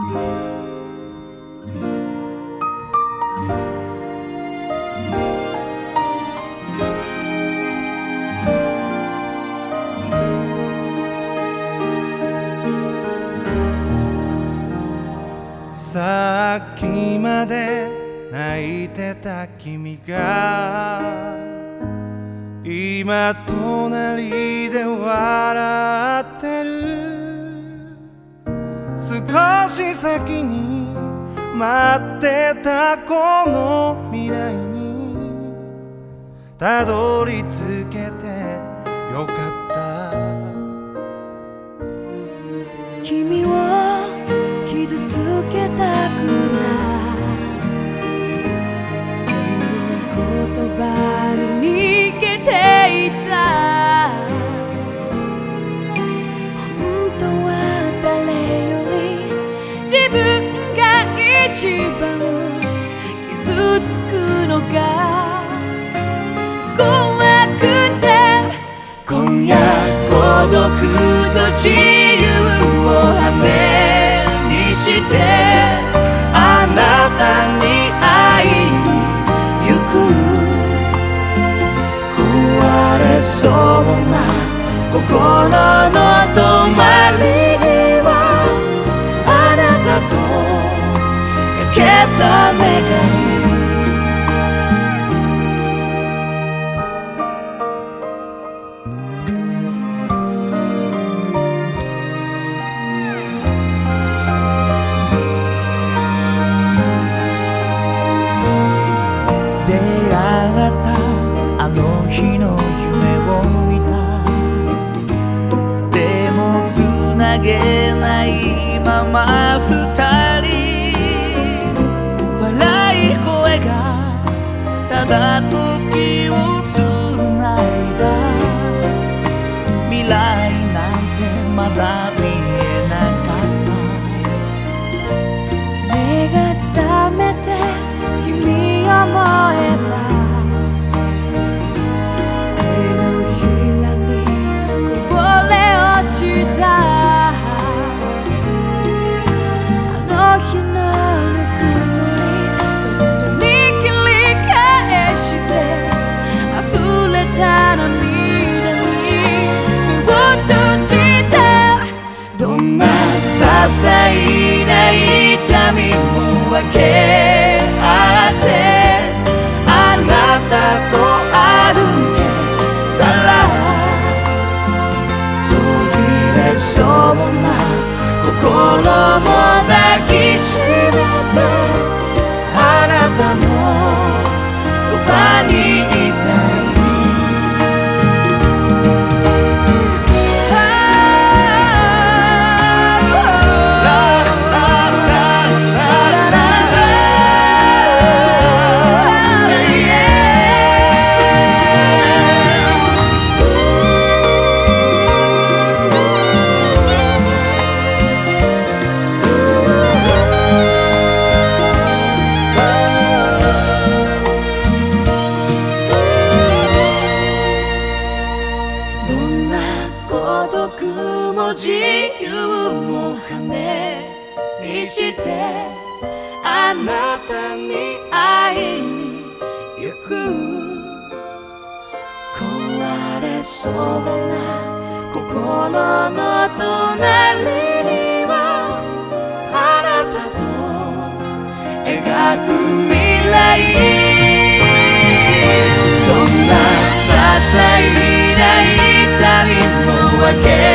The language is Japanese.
さっきまで泣いてた君が今隣で笑って少し先に待ってたこの未来に。たどり着けてよかった。君を傷つけたくない。この言葉一番傷つくのが怖くて。今夜孤独と自由を羽にして。あなたに会いに行く。壊れそうなけた願い出会ったあの日の夢を見たでもつなげないまま二人んな些細な痛みも分けしてあなたに会いに行く壊れそうな心の隣にはあなたと描く未来どんな些細な痛みも分け